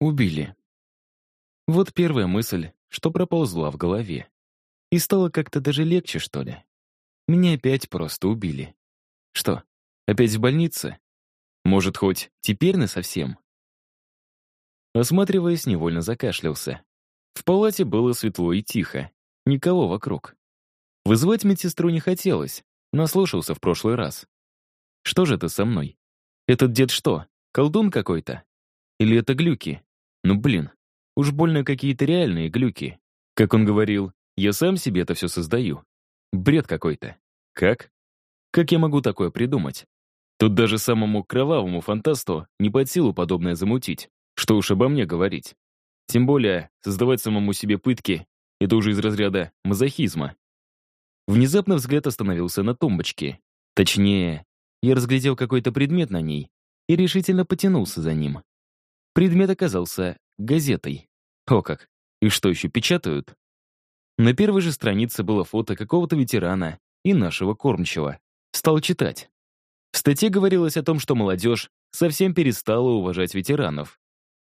Убили. Вот первая мысль, что проползла в голове. И стало как-то даже легче, что ли. Меня опять просто убили. Что, опять в больнице? Может, хоть теперь насовсем? Осматриваясь, невольно закашлялся. В палате было светло и тихо. Никого вокруг. Вызвать медсестру не хотелось. Наслушался в прошлый раз. Что же это со мной? Этот дед что, колдун какой-то? Или это глюки? Ну блин, уж больно какие-то реальные глюки. Как он говорил, я сам себе это все создаю. Бред какой-то. Как? Как я могу такое придумать? Тут даже самому кровавому фантасту не под силу подобное замутить. Что уж обо мне говорить. Тем более, создавать самому себе пытки — это уже из разряда мазохизма. Внезапно взгляд остановился на тумбочке. Точнее, я разглядел какой-то предмет на ней и решительно потянулся за ним. Предмет оказался газетой. О как! И что еще печатают? На первой же странице было фото какого-то ветерана и нашего кормчего. Стал читать. В статье говорилось о том, что молодежь совсем перестала уважать ветеранов.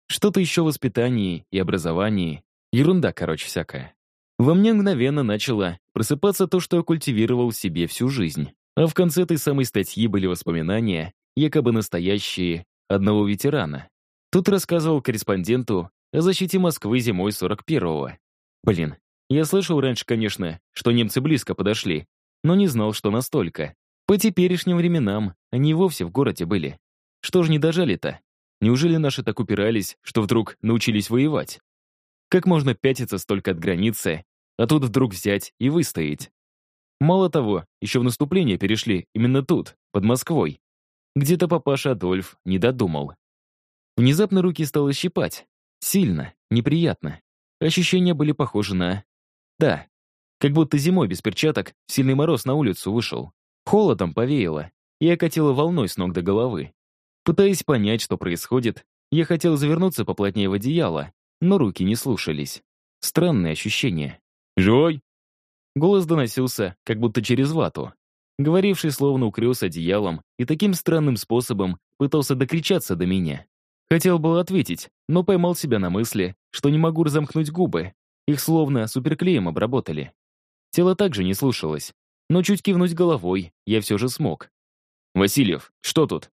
Что-то еще в воспитании и образовании. Ерунда, короче, всякая. Во мне мгновенно начало просыпаться то, что я культивировал в себе всю жизнь. А в конце этой самой статьи были воспоминания, якобы настоящие, одного ветерана. Тут рассказывал корреспонденту о защите Москвы зимой 41-го. Блин, я слышал раньше, конечно, что немцы близко подошли, но не знал, что настолько. По теперешним временам они вовсе в городе были. Что ж не дожали-то? Неужели наши так упирались, что вдруг научились воевать? Как можно пятиться столько от границы, а тут вдруг взять и выстоять? Мало того, еще в наступление перешли именно тут, под Москвой. Где-то папаша Адольф не додумал. Внезапно руки стало щипать. Сильно, неприятно. Ощущения были похожи на... Да, как будто зимой без перчаток сильный мороз на улицу вышел. Холодом повеяло и окатило волной с ног до головы. Пытаясь понять, что происходит, я хотел завернуться поплотнее в одеяло, но руки не слушались. Странные ощущения. «Живой?» Голос доносился, как будто через вату. Говоривший словно укрылся одеялом и таким странным способом пытался докричаться до меня. Хотел было ответить, но поймал себя на мысли, что не могу разомкнуть губы. Их словно суперклеем обработали. Тело также не слушалось, но чуть кивнуть головой я все же смог. «Васильев, что тут?»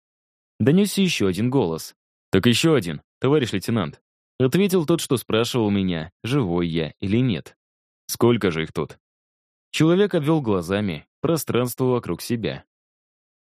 Донесся еще один голос. «Так еще один, товарищ лейтенант». Ответил тот, что спрашивал меня, живой я или нет. «Сколько же их тут?» Человек обвел глазами пространство вокруг себя.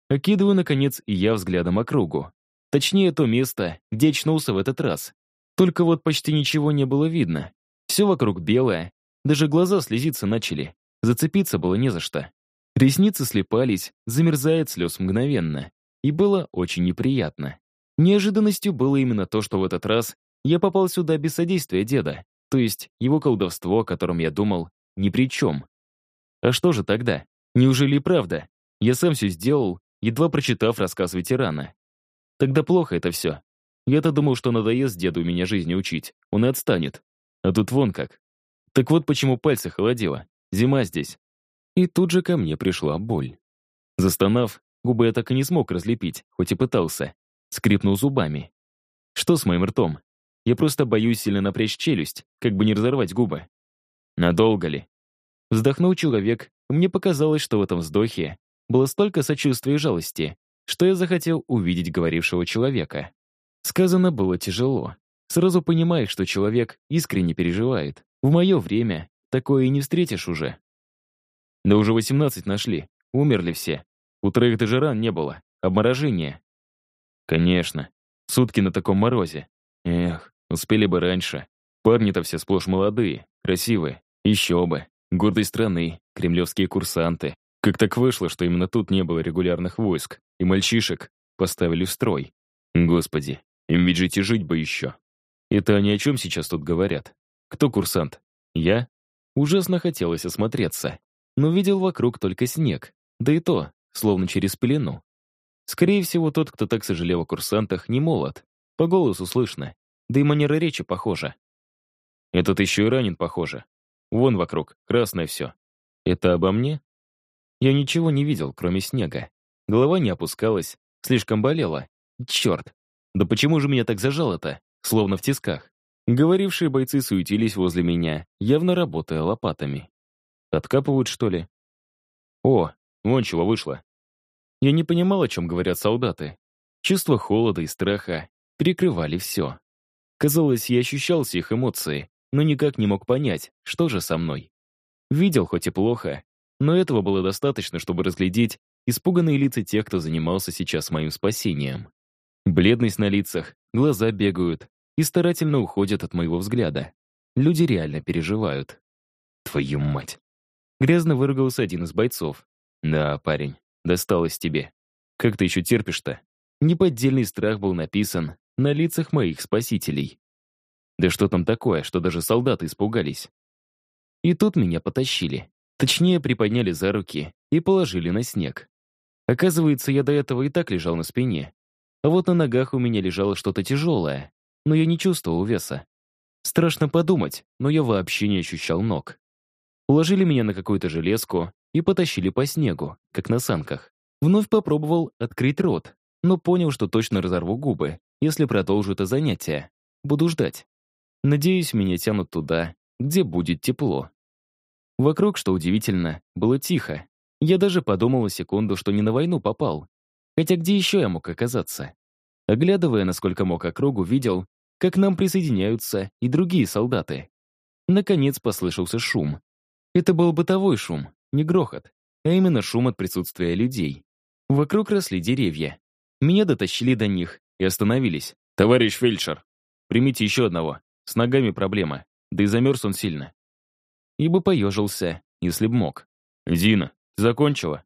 Окидываю, наконец, и я взглядом округу. Точнее, то место, где очнулся в этот раз. Только вот почти ничего не было видно. Все вокруг белое, даже глаза слезиться начали. Зацепиться было не за что. Ресницы слепались, замерзает слез мгновенно. И было очень неприятно. Неожиданностью было именно то, что в этот раз я попал сюда без содействия деда. То есть его колдовство, о котором я думал, ни при чем. А что же тогда? Неужели правда? Я сам все сделал, едва прочитав рассказ ветерана. Тогда плохо это все. Я-то думал, что надоест деду меня жизни учить, он и отстанет. А тут вон как. Так вот почему пальцы холодело. Зима здесь. И тут же ко мне пришла боль. Застонав, губы я так и не смог разлепить, хоть и пытался. Скрипнул зубами. Что с моим ртом? Я просто боюсь сильно напрячь челюсть, как бы не разорвать губы. Надолго ли? Вздохнул человек, мне показалось, что в этом вздохе было столько сочувствия и жалости, что я захотел увидеть говорившего человека. Сказано было тяжело. Сразу понимаешь, что человек искренне переживает. В мое время такое и не встретишь уже. Да уже 18 нашли, умерли все. У троих даже ран не было, обморожение. Конечно, сутки на таком морозе. Эх, успели бы раньше. Парни-то все сплошь молодые, красивые. Еще бы. Гордость страны, кремлевские курсанты. Как так вышло, что именно тут не было регулярных войск, и мальчишек поставили в строй? Господи, им ведь жить и жить бы еще. Это они о чем сейчас тут говорят? Кто курсант? Я? Ужасно хотелось осмотреться, но видел вокруг только снег, да и то, словно через пелену. Скорее всего, тот, кто так сожалел о курсантах, не молод. По голосу слышно, да и манера речи похожа. Этот еще и ранен, похоже. Вон вокруг, красное все. Это обо мне? Я ничего не видел, кроме снега. Голова не опускалась, слишком болела. Черт, да почему же меня так зажало-то? словно в тисках. Говорившие бойцы суетились возле меня, явно работая лопатами. Откапывают, что ли? О, вон чего вышло. Я не понимал, о чем говорят солдаты. Чувство холода и страха перекрывали все. Казалось, я ощущал все их эмоции, но никак не мог понять, что же со мной. Видел хоть и плохо, но этого было достаточно, чтобы разглядеть испуганные лица тех, кто занимался сейчас моим спасением. Бледность на лицах, глаза бегают и старательно уходят от моего взгляда. Люди реально переживают. Твою мать. Грязно выругался один из бойцов. Да, парень, досталось тебе. Как ты еще терпишь-то? Неподдельный страх был написан на лицах моих спасителей. Да что там такое, что даже солдаты испугались? И тут меня потащили. Точнее, приподняли за руки и положили на снег. Оказывается, я до этого и так лежал на спине. А вот на ногах у меня лежало что-то тяжелое, но я не чувствовал веса. Страшно подумать, но я вообще не ощущал ног. Уложили меня на какую-то железку и потащили по снегу, как на санках. Вновь попробовал открыть рот, но понял, что точно разорву губы, если продолжу это занятие. Буду ждать. Надеюсь, меня тянут туда, где будет тепло. Вокруг, что удивительно, было тихо. Я даже подумал на секунду, что не на войну попал. Хотя где еще я мог оказаться? Оглядывая, насколько мог округу, видел, как к нам присоединяются и другие солдаты. Наконец послышался шум. Это был бытовой шум, не грохот, а именно шум от присутствия людей. Вокруг росли деревья. Меня дотащили до них и остановились. «Товарищ фельдшер, примите еще одного. С ногами проблема, да и замерз он сильно». И бы поежился, если б мог. «Зина, закончила?»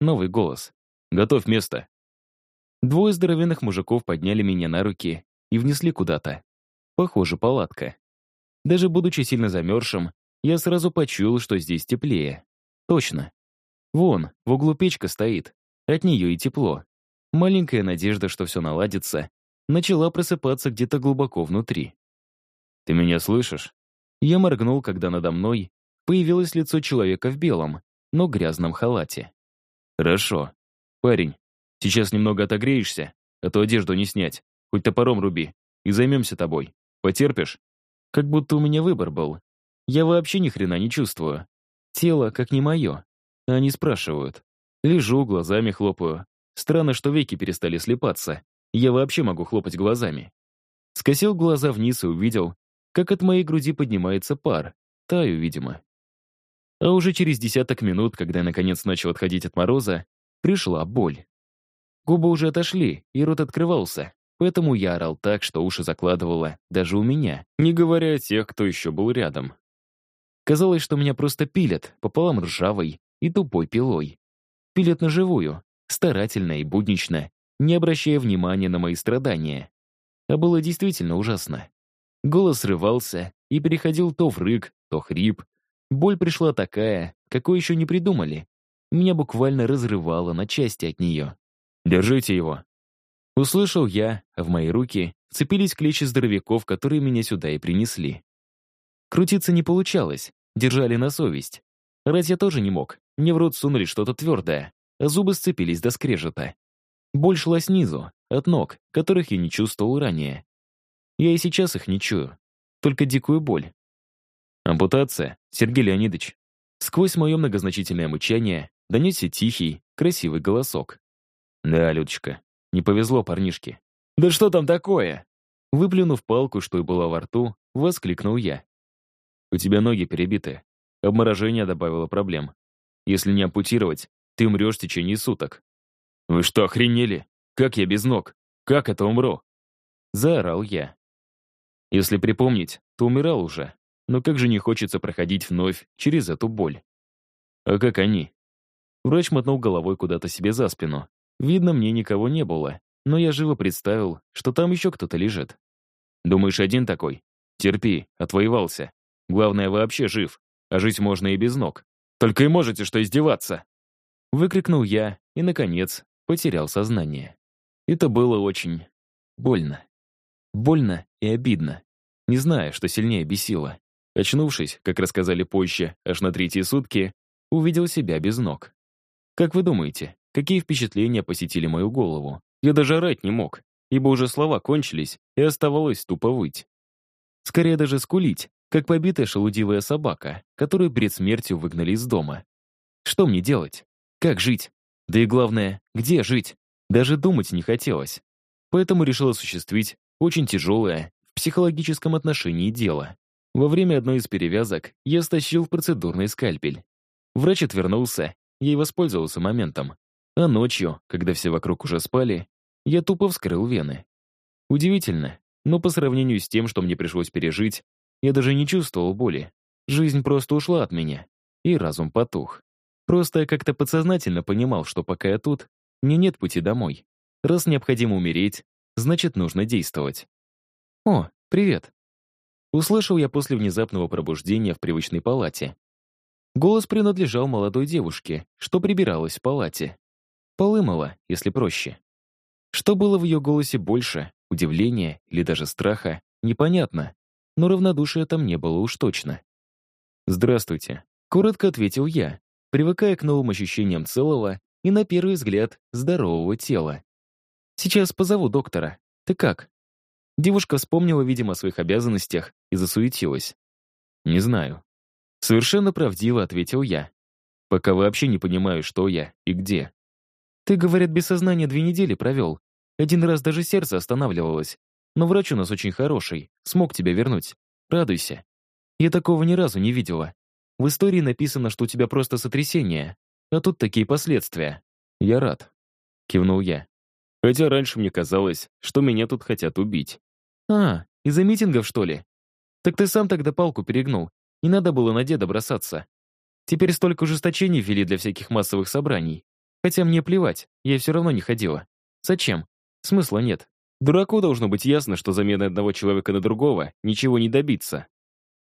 Новый голос. «Готовь место». Двое здоровенных мужиков подняли меня на руки и внесли куда-то. Похоже, палатка. Даже будучи сильно замерзшим, я сразу почуял, что здесь теплее. Точно. Вон, в углу печка стоит. От нее и тепло. Маленькая надежда, что все наладится, начала просыпаться где-то глубоко внутри. «Ты меня слышишь?» Я моргнул, когда надо мной появилось лицо человека в белом, но грязном халате. «Хорошо. Парень, сейчас немного отогреешься, а то одежду не снять. Хоть топором руби, и займемся тобой. Потерпишь?» Как будто у меня выбор был. Я вообще ни хрена не чувствую. Тело как не мое. Они спрашивают. Лежу, глазами хлопаю. Странно, что веки перестали слепаться. Я вообще могу хлопать глазами. Скосил глаза вниз и увидел, как от моей груди поднимается пар. Таю, видимо. А уже через десяток минут, когда я наконец начал отходить от мороза, пришла боль. Губы уже отошли, и рот открывался, поэтому я орал так, что уши закладывало даже у меня, не говоря о тех, кто еще был рядом. Казалось, что меня просто пилят, пополам ржавой и тупой пилой. Пилят на живую, старательно и буднично, не обращая внимания на мои страдания. А было действительно ужасно. Голос срывался и переходил то в рык, то хрип. Боль пришла такая, какой еще не придумали. Меня буквально разрывало на части от нее. «Держите его!» Услышал я, в мои руки цепились клещи здоровяков, которые меня сюда и принесли. Крутиться не получалось, держали на совесть. Рать я тоже не мог, мне в рот сунули что-то твердое, а зубы сцепились до скрежета. Боль шла снизу, от ног, которых я не чувствовал ранее. Я и сейчас их не чую. Только дикую боль. Ампутация, Сергей Леонидович. Сквозь мое многозначительное мычание донесся тихий, красивый голосок. Да, Людочка, не повезло парнишке. Да что там такое? Выплюнув палку, что и была во рту, воскликнул я. У тебя ноги перебиты. Обморожение добавило проблем. Если не ампутировать, ты умрешь в течение суток. Вы что, охренели? Как я без ног? Как это умру? Заорал я. Если припомнить, то умирал уже. Но как же не хочется проходить вновь через эту боль. А как они? Врач мотнул головой куда-то себе за спину. Видно, мне никого не было, но я живо представил, что там еще кто-то лежит. Думаешь, один такой? Терпи, отвоевался. Главное, вообще жив, а жить можно и без ног. Только и можете что издеваться!» Выкрикнул я и, наконец, потерял сознание. Это было очень больно. Больно и обидно. Не знаю, что сильнее бесило. Очнувшись, как рассказали позже, аж на третьи сутки, увидел себя без ног. Как вы думаете, какие впечатления посетили мою голову? Я даже орать не мог. ибо уже слова кончились, и оставалось тупо выть. Скорее даже скулить, как побитая шелудивая собака, которую перед смертью выгнали из дома. Что мне делать? Как жить? Да и главное, где жить? Даже думать не хотелось. Поэтому решил осуществить очень тяжелое в психологическом отношении дело. Во время одной из перевязок я стащил процедурный скальпель. Врач отвернулся, я и воспользовался моментом. А ночью, когда все вокруг уже спали, я тупо вскрыл вены. Удивительно, но по сравнению с тем, что мне пришлось пережить, я даже не чувствовал боли. Жизнь просто ушла от меня, и разум потух. Просто я как-то подсознательно понимал, что пока я тут, мне нет пути домой. Раз необходимо умереть, значит, нужно действовать. «О, привет!» Услышал я после внезапного пробуждения в привычной палате. Голос принадлежал молодой девушке, что прибиралась в палате. Полы мыла, если проще. Что было в ее голосе больше, удивления или даже страха, непонятно, но равнодушия там не было уж точно. «Здравствуйте», — коротко ответил я, привыкая к новым ощущениям целого и, на первый взгляд, здорового тела. «Сейчас позову доктора. Ты как?» Девушка вспомнила, видимо, о своих обязанностях и засуетилась. «Не знаю». Совершенно правдиво ответил я. Пока вообще не понимаю, что я и где. «Ты, говорят, без сознания две недели провел. Один раз даже сердце останавливалось. Но врач у нас очень хороший, смог тебя вернуть. Радуйся. Я такого ни разу не видела. В истории написано, что у тебя просто сотрясение, а тут такие последствия. Я рад. Кивнул я. Хотя раньше мне казалось, что меня тут хотят убить. А, из-за митингов, что ли? Так ты сам тогда палку перегнул. Не надо было на деда бросаться. Теперь столько ужесточений ввели для всяких массовых собраний. Хотя мне плевать, я все равно не ходила. Зачем? Смысла нет. Дураку должно быть ясно, что заменой одного человека на другого ничего не добиться.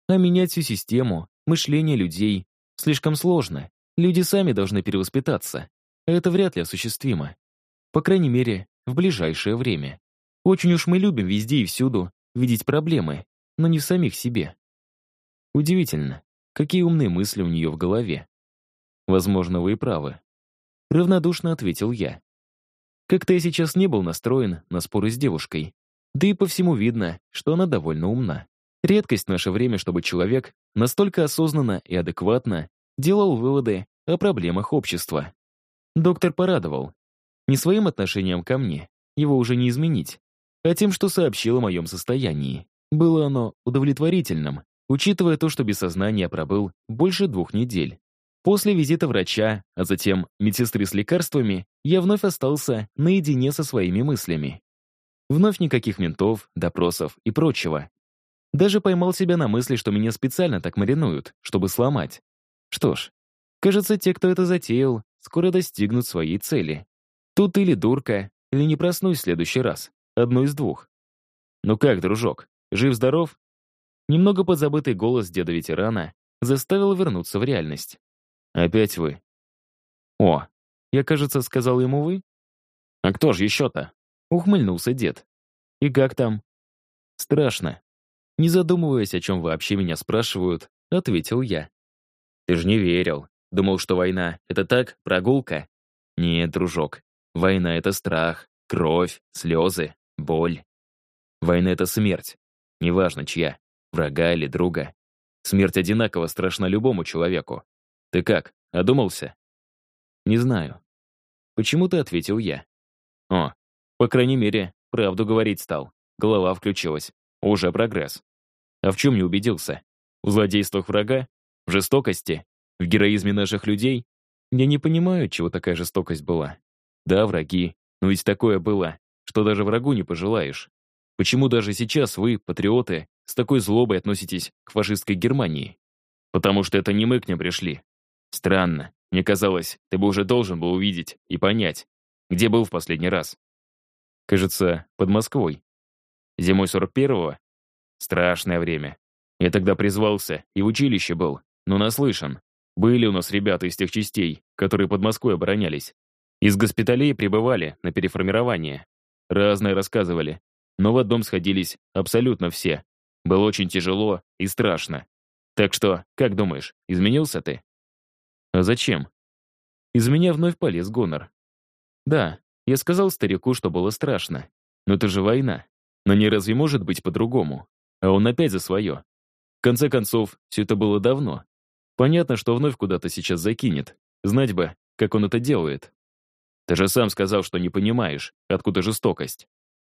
А менять всю систему, мышление людей слишком сложно. Люди сами должны перевоспитаться. Это вряд ли осуществимо. По крайней мере, в ближайшее время. Очень уж мы любим везде и всюду видеть проблемы, но не в самих себе. Удивительно, какие умные мысли у нее в голове. Возможно, вы и правы. Равнодушно ответил я. Как-то я сейчас не был настроен на споры с девушкой. Да и по всему видно, что она довольно умна. Редкость в наше время, чтобы человек настолько осознанно и адекватно делал выводы о проблемах общества. Доктор порадовал. Не своим отношением ко мне, его уже не изменить, а тем, что сообщил о моем состоянии. Было оно удовлетворительным, учитывая то, что без сознания пробыл больше двух недель. После визита врача, а затем медсестры с лекарствами, я вновь остался наедине со своими мыслями. Вновь никаких ментов, допросов и прочего. Даже поймал себя на мысли, что меня специально так маринуют, чтобы сломать. Что ж, кажется, те, кто это затеял, скоро достигнут своей цели. Тут или дурка, или не проснусь в следующий раз. Одно из двух. «Ну как, дружок, жив-здоров?» Немного подзабытый голос деда-ветерана заставил вернуться в реальность. Опять вы. О, я, кажется, сказал ему вы? А кто же еще-то? Ухмыльнулся дед. И как там? Страшно. Не задумываясь, о чем вообще меня спрашивают, ответил я. Ты же не верил. Думал, что война — это так, прогулка? Нет, дружок. Война — это страх, кровь, слезы, боль. Война — это смерть. Неважно, чья. Врага или друга. Смерть одинаково страшна любому человеку. «Ты как, одумался?» «Не знаю». Почему-то ответил я. «О, по крайней мере, правду говорить стал. Голова включилась. Уже прогресс. А в чем не убедился? В злодействах врага? В жестокости? В героизме наших людей? Я не понимаю, чего такая жестокость была. Да, враги, но ведь такое было, что даже врагу не пожелаешь. Почему даже сейчас вы, патриоты, с такой злобой относитесь к фашистской Германии? Потому что это не мы к ним пришли, Странно. Мне казалось, ты бы уже должен был увидеть и понять, где был в последний раз. Кажется, под Москвой. Зимой 41-го? Страшное время. Я тогда призвался и в училище был, но наслышан. Были у нас ребята из тех частей, которые под Москвой оборонялись. Из госпиталей прибывали на переформирование. Разное рассказывали, но в одном сходились абсолютно все. Было очень тяжело и страшно. Так что, как думаешь, изменился ты? А зачем? Из меня вновь полез гонор. Да, я сказал старику, что было страшно. Но это же война. Но не разве может быть по-другому? А он опять за свое. В конце концов, все это было давно. Понятно, что вновь куда-то сейчас закинет. Знать бы, как он это делает. Ты же сам сказал, что не понимаешь, откуда жестокость.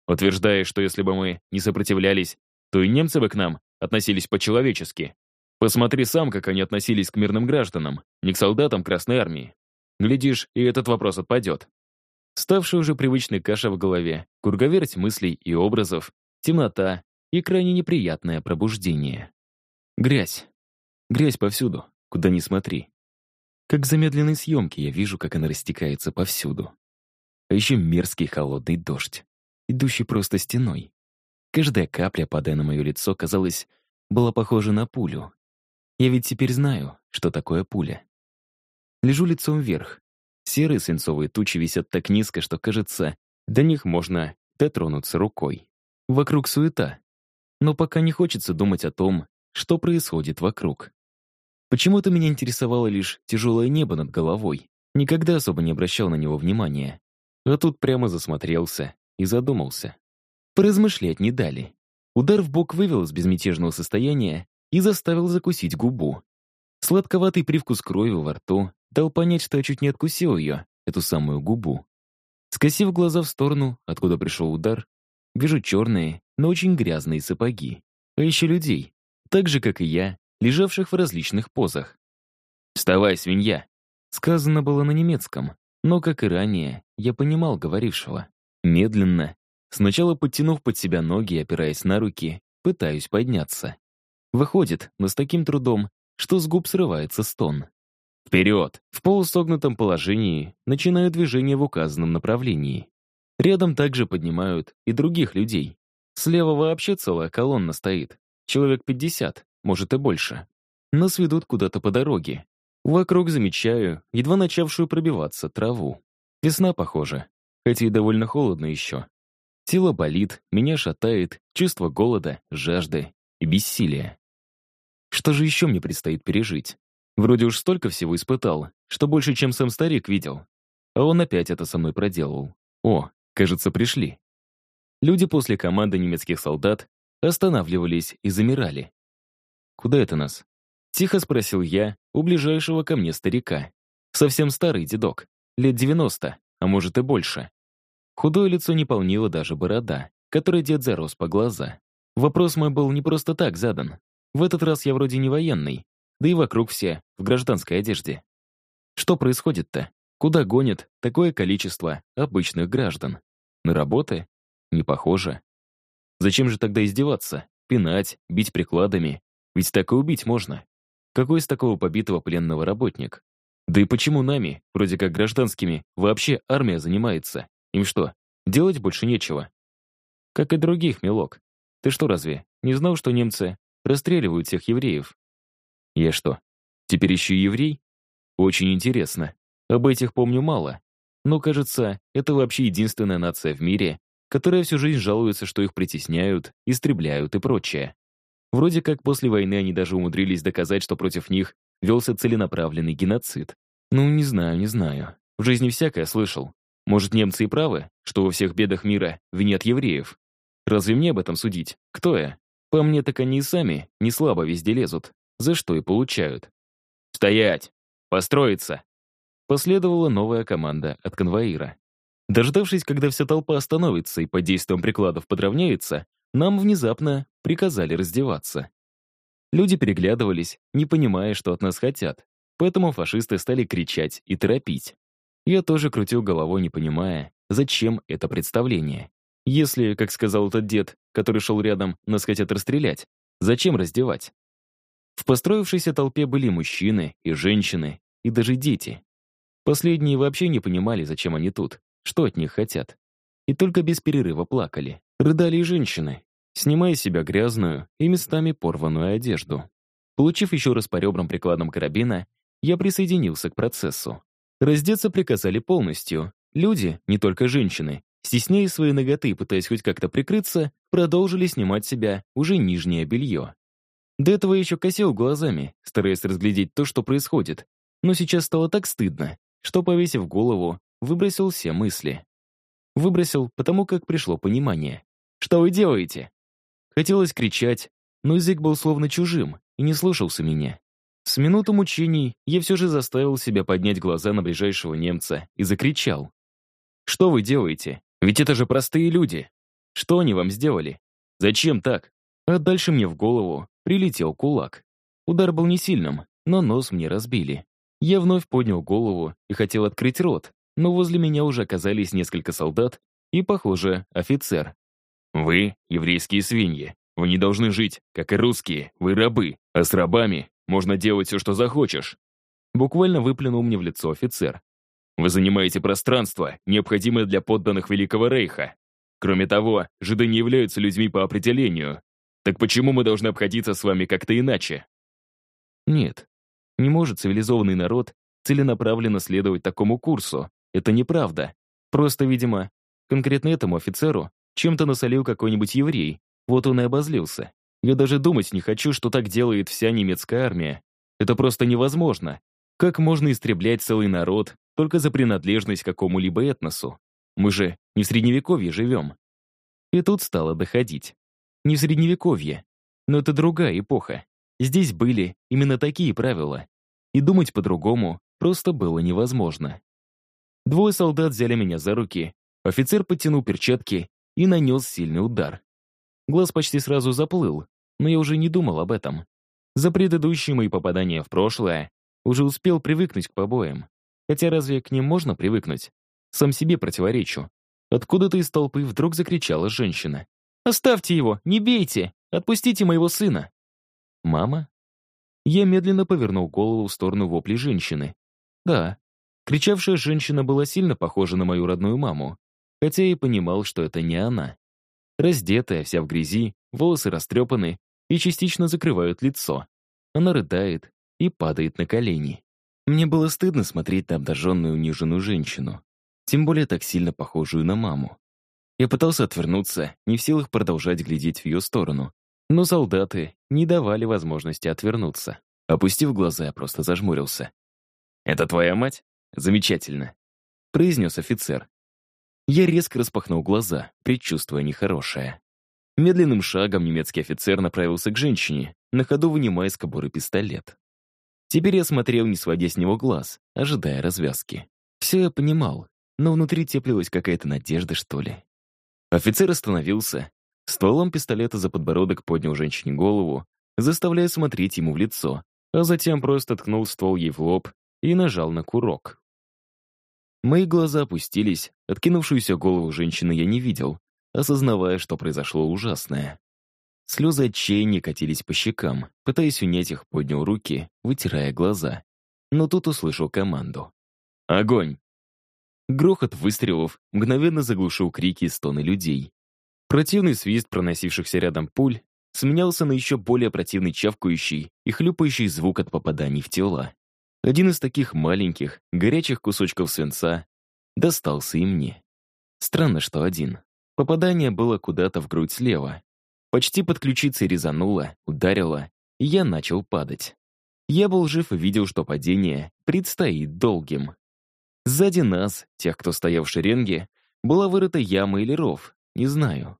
Утверждаешь, что если бы мы не сопротивлялись, то и немцы бы к нам относились по-человечески. Посмотри сам, как они относились к мирным гражданам, не к солдатам Красной Армии. Глядишь, и этот вопрос отпадет. Ставшая уже привычной каша в голове, круговерть мыслей и образов, темнота и крайне неприятное пробуждение. Грязь. Грязь повсюду, куда ни смотри. Как в замедленной съемке я вижу, как она растекается повсюду. А еще мерзкий холодный дождь, идущий просто стеной. Каждая капля, падая на мое лицо, казалось, была похожа на пулю. Я ведь теперь знаю, что такое пуля. Лежу лицом вверх. Серые свинцовые тучи висят так низко, что, кажется, до них можно дотронуться рукой. Вокруг суета. Но пока не хочется думать о том, что происходит вокруг. Почему-то меня интересовало лишь тяжелое небо над головой. Никогда особо не обращал на него внимания. А тут прямо засмотрелся и задумался. Поразмышлять не дали. Удар в бок вывел из безмятежного состояния и заставил закусить губу. Сладковатый привкус крови во рту дал понять, что я чуть не откусил ее, эту самую губу. Скосив глаза в сторону, откуда пришел удар, вижу черные, но очень грязные сапоги. А еще людей, так же, как и я, лежавших в различных позах. «Вставай, свинья!» Сказано было на немецком, но, как и ранее, я понимал говорившего. Медленно, Сначала подтянув под себя ноги и опираясь на руки, пытаюсь подняться. Выходит, но с таким трудом, что с губ срывается стон. Вперед! В полусогнутом положении начинаю движение в указанном направлении. Рядом также поднимают и других людей. Слева вообще целая колонна стоит. Человек 50, может и больше. Нас ведут куда-то по дороге. Вокруг замечаю, едва начавшую пробиваться траву. Весна, похоже, хотя и довольно холодно еще. Тело болит, меня шатает, чувство голода, жажды и бессилия. Что же еще мне предстоит пережить? Вроде уж столько всего испытал, что больше, чем сам старик видел. А он опять это со мной проделал. О, кажется, пришли. Люди после команды немецких солдат останавливались и замирали. «Куда это нас?» Тихо спросил я у ближайшего ко мне старика. Совсем старый дедок, лет 90, а может и больше. Худое лицо не полнило даже борода, которой дед зарос по глаза. Вопрос мой был не просто так задан. В этот раз я вроде не военный, да и вокруг все в гражданской одежде. Что происходит-то? Куда гонит такое количество обычных граждан? На работы? Не похоже. Зачем же тогда издеваться? Пинать, бить прикладами? Ведь так и убить можно. Какой из такого побитого пленного работник? Да и почему нами, вроде как гражданскими, вообще армия занимается? Им что, делать больше нечего? Как и других, милок. Ты что, разве не знал, что немцы расстреливают всех евреев? Я что, теперь еще и еврей? Очень интересно. Об этих помню мало. Но, кажется, это вообще единственная нация в мире, которая всю жизнь жалуется, что их притесняют, истребляют и прочее. Вроде как после войны они даже умудрились доказать, что против них велся целенаправленный геноцид. Ну, не знаю, не знаю. В жизни всякое слышал. Может, немцы и правы, что во всех бедах мира винят евреев? Разве мне об этом судить? Кто я? По мне, так они и сами не слабо везде лезут, за что и получают. «Стоять! Построиться!» Последовала новая команда от конвоира. Дождавшись, когда вся толпа остановится и под действием прикладов подравняется, нам внезапно приказали раздеваться. Люди переглядывались, не понимая, что от нас хотят, поэтому фашисты стали кричать и торопить. Я тоже крутил головой, не понимая, зачем это представление. Если, как сказал этот дед, который шел рядом, нас хотят расстрелять, зачем раздевать? В построившейся толпе были мужчины и женщины, и даже дети. Последние вообще не понимали, зачем они тут, что от них хотят. И только без перерыва плакали. Рыдали и женщины, снимая с себя грязную и местами порванную одежду. Получив еще раз по ребрам прикладом карабина, я присоединился к процессу. Раздеться приказали полностью. Люди, не только женщины, стесняя свои ноготы пытаясь хоть как-то прикрыться, продолжили снимать себя уже нижнее белье. До этого я еще косил глазами, стараясь разглядеть то, что происходит. Но сейчас стало так стыдно, что, повесив голову, выбросил все мысли. Выбросил, потому как пришло понимание. «Что вы делаете?» Хотелось кричать, но язык был словно чужим и не слушался меня. С минуту мучений я все же заставил себя поднять глаза на ближайшего немца и закричал. «Что вы делаете? Ведь это же простые люди. Что они вам сделали? Зачем так?» А дальше мне в голову прилетел кулак. Удар был не сильным, но нос мне разбили. Я вновь поднял голову и хотел открыть рот, но возле меня уже оказались несколько солдат и, похоже, офицер. «Вы — еврейские свиньи. Вы не должны жить, как и русские. Вы рабы. А с рабами можно делать все, что захочешь». Буквально выплюнул мне в лицо офицер. «Вы занимаете пространство, необходимое для подданных Великого Рейха. Кроме того, жиды не являются людьми по определению. Так почему мы должны обходиться с вами как-то иначе?» Нет, не может цивилизованный народ целенаправленно следовать такому курсу. Это неправда. Просто, видимо, конкретно этому офицеру чем-то насолил какой-нибудь еврей. Вот он и обозлился. Я даже думать не хочу, что так делает вся немецкая армия. Это просто невозможно. Как можно истреблять целый народ только за принадлежность к какому-либо этносу? Мы же не в Средневековье живем. И тут стало доходить. Не в Средневековье, но это другая эпоха. Здесь были именно такие правила, и думать по-другому просто было невозможно. Двое солдат взяли меня за руки, офицер подтянул перчатки и нанес сильный удар. Глаз почти сразу заплыл, но я уже не думал об этом. За предыдущие мои попадания в прошлое уже успел привыкнуть к побоям. Хотя разве к ним можно привыкнуть? Сам себе противоречу. Откуда-то из толпы вдруг закричала женщина. «Оставьте его! Не бейте! Отпустите моего сына!» «Мама?» Я медленно повернул голову в сторону вопли женщины. Да, кричавшая женщина была сильно похожа на мою родную маму, хотя и понимал, что это не она. Раздетая, вся в грязи, волосы растрепаны и частично закрывают лицо. Она рыдает и падает на колени. Мне было стыдно смотреть на обнаженную униженную женщину, тем более так сильно похожую на маму. Я пытался отвернуться, не в силах продолжать глядеть в ее сторону, но солдаты не давали возможности отвернуться. Опустив глаза, я просто зажмурился. «Это твоя мать? Замечательно», — произнес офицер. Я резко распахнул глаза, предчувствуя нехорошее. Медленным шагом немецкий офицер направился к женщине, на ходу вынимая из кобуры пистолет. Теперь я смотрел, не сводя с него глаз, ожидая развязки. Все я понимал, но внутри теплилась какая-то надежда, что ли. Офицер остановился, Стволом пистолета за подбородок поднял женщине голову, заставляя смотреть ему в лицо, а затем просто ткнул ствол ей в лоб и нажал на курок. Мои глаза опустились, откинувшуюся голову женщины я не видел, осознавая, что произошло ужасное. Слезы отчаяния катились по щекам, пытаясь унять их, поднял руки, вытирая глаза. Но тут услышал команду. «Огонь!» Грохот выстрелов мгновенно заглушил крики и стоны людей. Противный свист проносившихся рядом пуль сменялся на еще более противный чавкающий и хлюпающий звук от попаданий в тела. Один из таких маленьких, горячих кусочков свинца достался и мне. Странно, что один. Попадание было куда-то в грудь слева. Почти под ключицей резануло, ударило, и я начал падать. Я был жив и видел, что падение предстоит долгим. Сзади нас, тех, кто стоял в шеренге, была вырыта яма или ров, не знаю.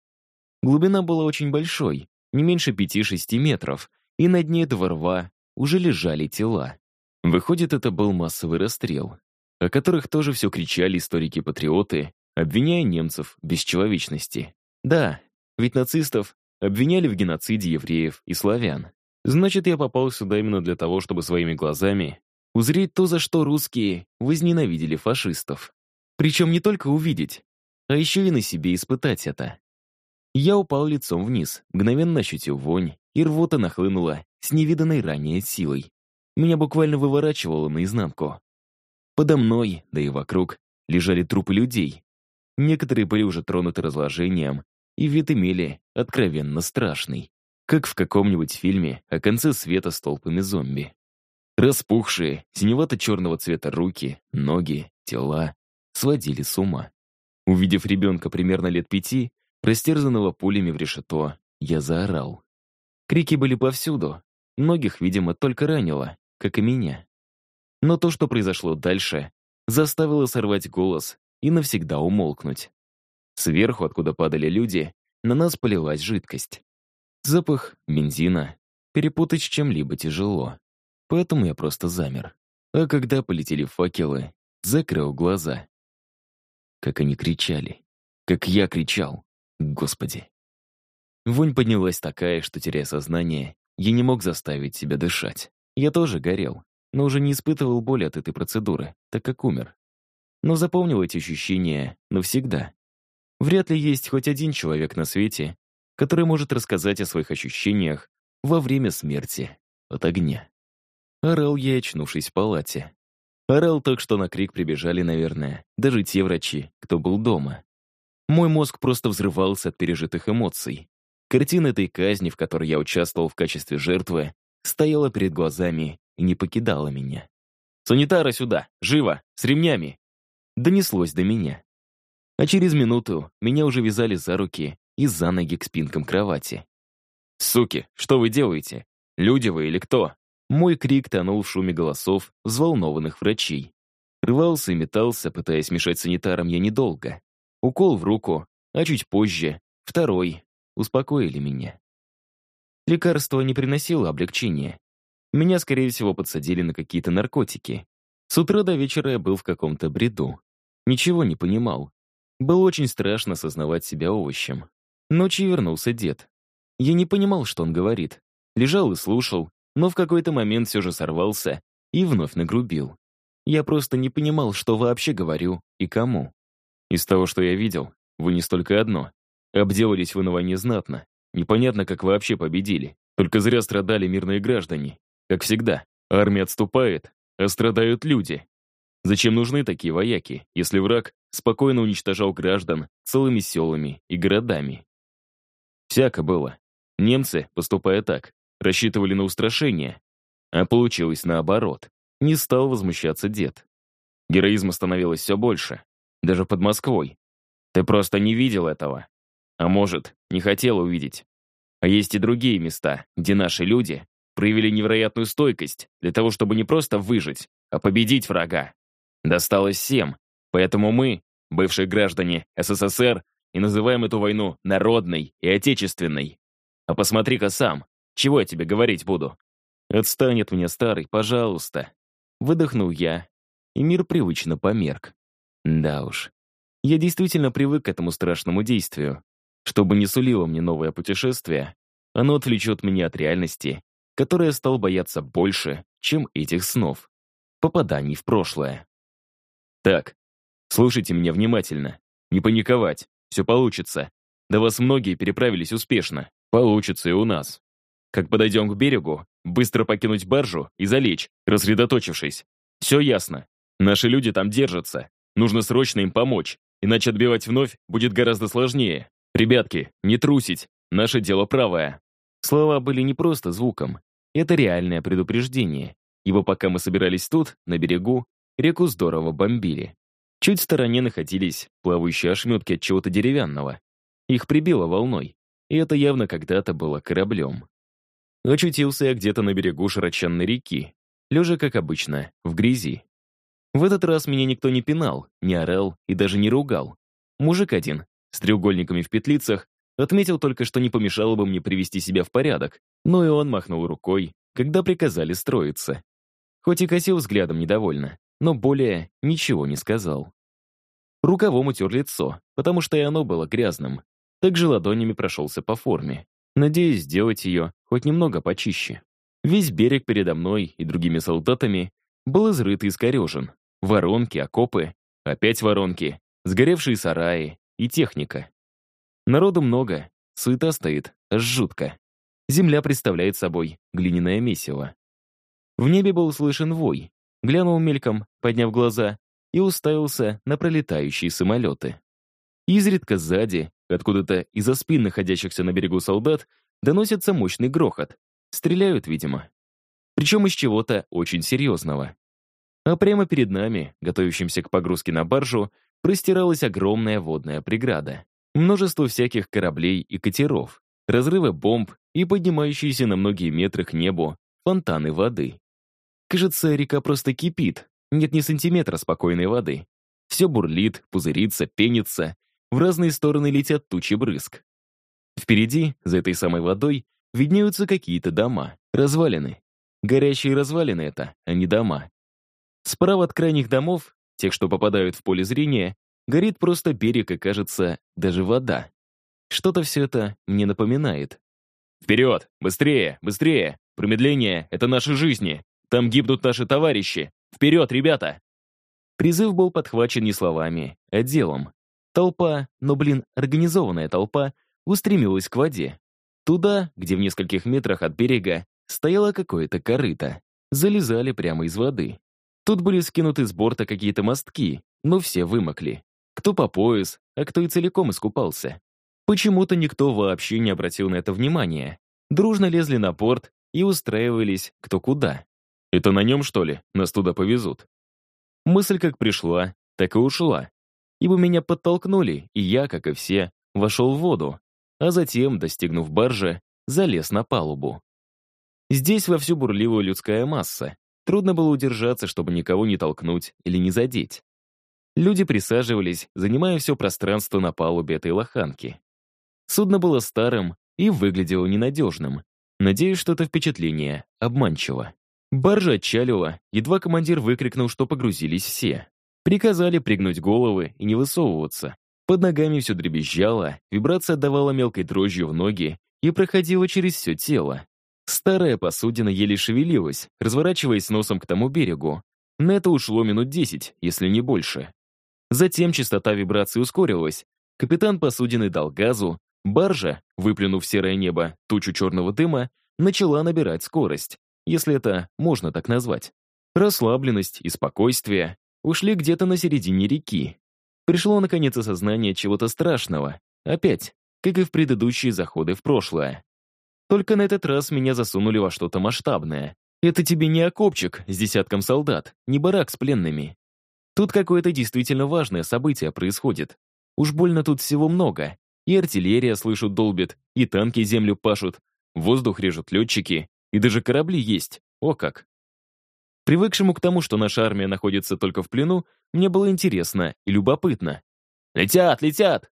Глубина была очень большой, не меньше пяти-шести метров, и на дне этого рва уже лежали тела. Выходит, это был массовый расстрел, о которых тоже все кричали историки-патриоты, обвиняя немцев в бесчеловечности. Да, ведь нацистов обвиняли в геноциде евреев и славян. Значит, я попал сюда именно для того, чтобы своими глазами узреть то, за что русские возненавидели фашистов. Причем не только увидеть, а еще и на себе испытать это. Я упал лицом вниз, мгновенно ощутил вонь, и рвота нахлынула с невиданной ранее силой. Меня буквально выворачивало наизнанку. Подо мной, да и вокруг, лежали трупы людей. Некоторые были уже тронуты разложением, и вид имели откровенно страшный, как в каком-нибудь фильме о конце света с толпами зомби. Распухшие, синевато-черного цвета руки, ноги, тела сводили с ума. Увидев ребенка примерно лет пяти, растерзанного пулями в решето, я заорал. Крики были повсюду. Многих, видимо, только ранило, как и меня. Но то, что произошло дальше, заставило сорвать голос и навсегда умолкнуть. Сверху, откуда падали люди, на нас полилась жидкость. Запах бензина перепутать с чем-либо тяжело. Поэтому я просто замер. А когда полетели факелы, закрыл глаза. Как они кричали. Как я кричал. Господи. Вонь поднялась такая, что, теряя сознание, я не мог заставить себя дышать. Я тоже горел, но уже не испытывал боли от этой процедуры, так как умер. Но запомнил эти ощущения навсегда. Вряд ли есть хоть один человек на свете, который может рассказать о своих ощущениях во время смерти от огня. Орал я, очнувшись в палате. Орал так, что на крик прибежали, наверное, даже те врачи, кто был дома. Мой мозг просто взрывался от пережитых эмоций. Картина этой казни, в которой я участвовал в качестве жертвы, стояла перед глазами и не покидала меня. «Санитара сюда! Живо! С ремнями!» Донеслось до меня. А через минуту меня уже вязали за руки и за ноги к спинкам кровати. «Суки, что вы делаете? Люди вы или кто?» Мой крик тонул в шуме голосов взволнованных врачей. Рвался и метался, пытаясь мешать санитарам я недолго. Укол в руку, а чуть позже — второй. Успокоили меня. Лекарство не приносило облегчения. Меня, скорее всего, подсадили на какие-то наркотики. С утра до вечера я был в каком-то бреду. Ничего не понимал. Было очень страшно осознавать себя овощем. Ночью вернулся дед. Я не понимал, что он говорит. Лежал и слушал, но в какой-то момент все же сорвался и вновь нагрубил. Я просто не понимал, что вообще говорю и кому. Из того, что я видел, вы не столько одно. Обделались вы на войне знатно. Непонятно, как вообще победили. Только зря страдали мирные граждане. Как всегда, армия отступает, а страдают люди. Зачем нужны такие вояки, если враг спокойно уничтожал граждан целыми селами и городами? Всяко было. Немцы, поступая так, рассчитывали на устрашение, а получилось наоборот. Не стал возмущаться дед. Героизма становилось все больше, даже под Москвой. Ты просто не видел этого. А может, не хотел увидеть. А есть и другие места, где наши люди проявили невероятную стойкость для того, чтобы не просто выжить, а победить врага. Досталось всем, поэтому мы, бывшие граждане СССР, и называем эту войну народной и отечественной. А посмотри-ка сам, чего я тебе говорить буду? Отстань от меня, старый, пожалуйста. Выдохнул я, и мир привычно померк. Да уж. Я действительно привык к этому страшному действию. Чтобы не сулило мне новое путешествие, оно отвлечет меня от реальности, которая стал бояться больше, чем этих снов. Попаданий в прошлое. Так, слушайте меня внимательно. Не паниковать, все получится. До вас многие переправились успешно. Получится и у нас. Как подойдем к берегу, быстро покинуть баржу и залечь, рассредоточившись. Все ясно. Наши люди там держатся. Нужно срочно им помочь, иначе отбивать вновь будет гораздо сложнее. Ребятки, не трусить. Наше дело правое. Слова были не просто звуком. Это реальное предупреждение. Его пока мы собирались тут, на берегу, реку здорово бомбили. Чуть в стороне находились плавающие ошметки от чего-то деревянного. Их прибило волной, и это явно когда-то было кораблем. Очутился я где-то на берегу широченной реки, лежа, как обычно, в грязи. В этот раз меня никто не пинал, не орал и даже не ругал. Мужик один, с треугольниками в петлицах, отметил только, что не помешало бы мне привести себя в порядок, но и он махнул рукой, когда приказали строиться. Хоть и косил взглядом недовольно, но более ничего не сказал. Рукавом утер лицо, потому что и оно было грязным. Также ладонями прошелся по форме надеясь сделать ее хоть немного почище. Весь берег передо мной и другими солдатами был изрыт и искорежен. Воронки, окопы, опять воронки, сгоревшие сараи и техника. Народу много, суета стоит, аж жутко. Земля представляет собой глиняное месиво. В небе был слышен вой. Глянул мельком, подняв глаза, и уставился на пролетающие самолеты. Изредка сзади Откуда-то из-за спин находящихся на берегу солдат доносится мощный грохот. Стреляют, видимо. Причем из чего-то очень серьезного. А прямо перед нами, готовящимся к погрузке на баржу, простиралась огромная водная преграда. Множество всяких кораблей и катеров, разрывы бомб и поднимающиеся на многие метры к небу фонтаны воды. Кажется, река просто кипит, нет ни сантиметра спокойной воды. Все бурлит, пузырится, пенится, в разные стороны летят тучи брызг. Впереди, за этой самой водой, виднеются какие-то дома, развалины. Горящие развалины это, а не дома. Справа от крайних домов, тех, что попадают в поле зрения, горит просто берег и, кажется, даже вода. Что-то все это мне напоминает. «Вперед! Быстрее! Быстрее! Промедление — это наши жизни! Там гибнут наши товарищи! Вперед, ребята!» Призыв был подхвачен не словами, а делом. Толпа, но, блин, организованная толпа, устремилась к воде. Туда, где в нескольких метрах от берега стояло какое-то корыто. Залезали прямо из воды. Тут были скинуты с борта какие-то мостки, но все вымокли. Кто по пояс, а кто и целиком искупался. Почему-то никто вообще не обратил на это внимания. Дружно лезли на порт и устраивались кто куда. Это на нем, что ли, нас туда повезут? Мысль как пришла, так и ушла. Ибо меня подтолкнули, и я, как и все, вошел в воду, а затем, достигнув баржи, залез на палубу. Здесь вовсю бурлила людская масса. Трудно было удержаться, чтобы никого не толкнуть или не задеть. Люди присаживались, занимая все пространство на палубе этой лоханки. Судно было старым и выглядело ненадежным. Надеюсь, что это впечатление обманчиво. Баржа отчалила, едва командир выкрикнул, что погрузились все. Приказали пригнуть головы и не высовываться. Под ногами все дребезжало, вибрация отдавала мелкой дрожью в ноги и проходила через все тело. Старая посудина еле шевелилась, разворачиваясь носом к тому берегу. На это ушло минут десять, если не больше. Затем частота вибрации ускорилась. Капитан посудины дал газу, Баржа, выплюнув серое небо тучу черного дыма, начала набирать скорость, если это можно так назвать. Расслабленность и спокойствие ушли где-то на середине реки. Пришло, наконец, осознание чего-то страшного. Опять, как и в предыдущие заходы в прошлое. Только на этот раз меня засунули во что-то масштабное. Это тебе не окопчик с десятком солдат, не барак с пленными. Тут какое-то действительно важное событие происходит. Уж больно тут всего много. И артиллерия, слышу, долбит, и танки землю пашут, воздух режут летчики, и даже корабли есть. О как! Привыкшему к тому, что наша армия находится только в плену, мне было интересно и любопытно. «Летят, летят!»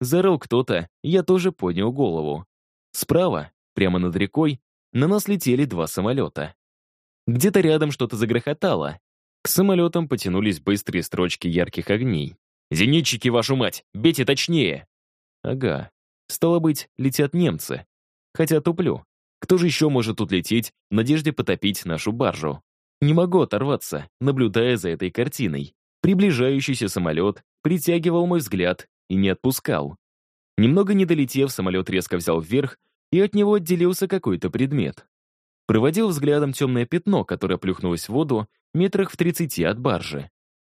Зарыл кто-то, я тоже поднял голову. Справа, прямо над рекой, на нас летели два самолета. Где-то рядом что-то загрохотало. К самолетам потянулись быстрые строчки ярких огней. «Зенитчики, вашу мать! Бейте точнее!» Ага. Стало быть, летят немцы. Хотя туплю. Кто же еще может тут лететь в надежде потопить нашу баржу? Не могу оторваться, наблюдая за этой картиной. Приближающийся самолет притягивал мой взгляд и не отпускал. Немного не долетев, самолет резко взял вверх, и от него отделился какой-то предмет. Проводил взглядом темное пятно, которое плюхнулось в воду метрах в тридцати от баржи.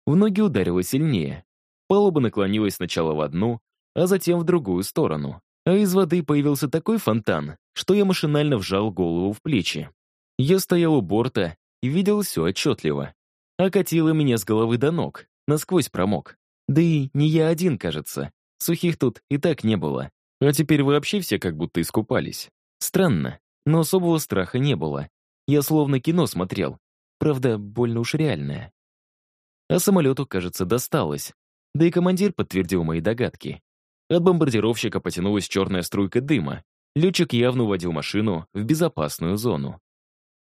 В ноги ударило сильнее. Палуба наклонилась сначала в одну, а затем в другую сторону. А из воды появился такой фонтан, что я машинально вжал голову в плечи. Я стоял у борта и видел все отчетливо. Окатило меня с головы до ног, насквозь промок. Да и не я один, кажется. Сухих тут и так не было. А теперь вообще все как будто искупались. Странно, но особого страха не было. Я словно кино смотрел. Правда, больно уж реальное. А самолету, кажется, досталось. Да и командир подтвердил мои догадки. От бомбардировщика потянулась черная струйка дыма. Летчик явно уводил машину в безопасную зону.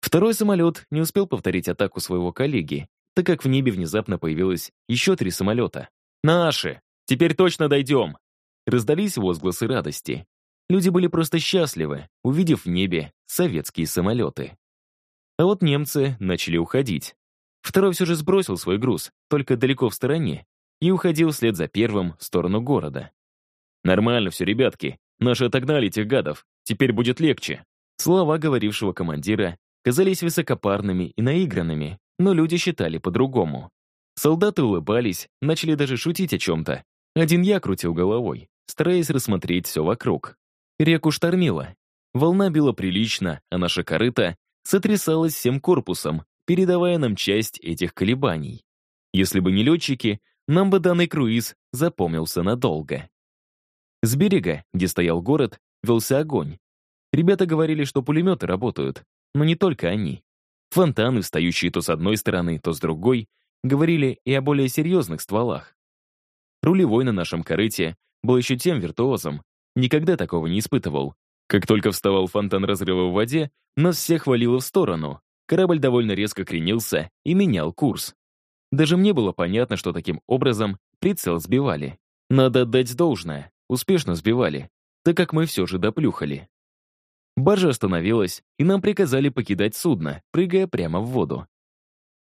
Второй самолет не успел повторить атаку своего коллеги, так как в небе внезапно появилось еще три самолета. «Наши! Теперь точно дойдем!» Раздались возгласы радости. Люди были просто счастливы, увидев в небе советские самолеты. А вот немцы начали уходить. Второй все же сбросил свой груз, только далеко в стороне, и уходил вслед за первым в сторону города. «Нормально все, ребятки. Наши отогнали этих гадов. Теперь будет легче». Слова говорившего командира казались высокопарными и наигранными, но люди считали по-другому. Солдаты улыбались, начали даже шутить о чем-то. Один я крутил головой, стараясь рассмотреть все вокруг. Реку штормило. Волна била прилично, а наша корыта сотрясалась всем корпусом, передавая нам часть этих колебаний. Если бы не летчики, нам бы данный круиз запомнился надолго. С берега, где стоял город, велся огонь. Ребята говорили, что пулеметы работают, но не только они. Фонтаны, встающие то с одной стороны, то с другой, говорили и о более серьезных стволах. Рулевой на нашем корыте был еще тем виртуозом. Никогда такого не испытывал. Как только вставал фонтан разрыва в воде, нас всех валило в сторону. Корабль довольно резко кренился и менял курс. Даже мне было понятно, что таким образом прицел сбивали. Надо отдать должное, успешно сбивали, так как мы все же доплюхали. Баржа остановилась, и нам приказали покидать судно, прыгая прямо в воду.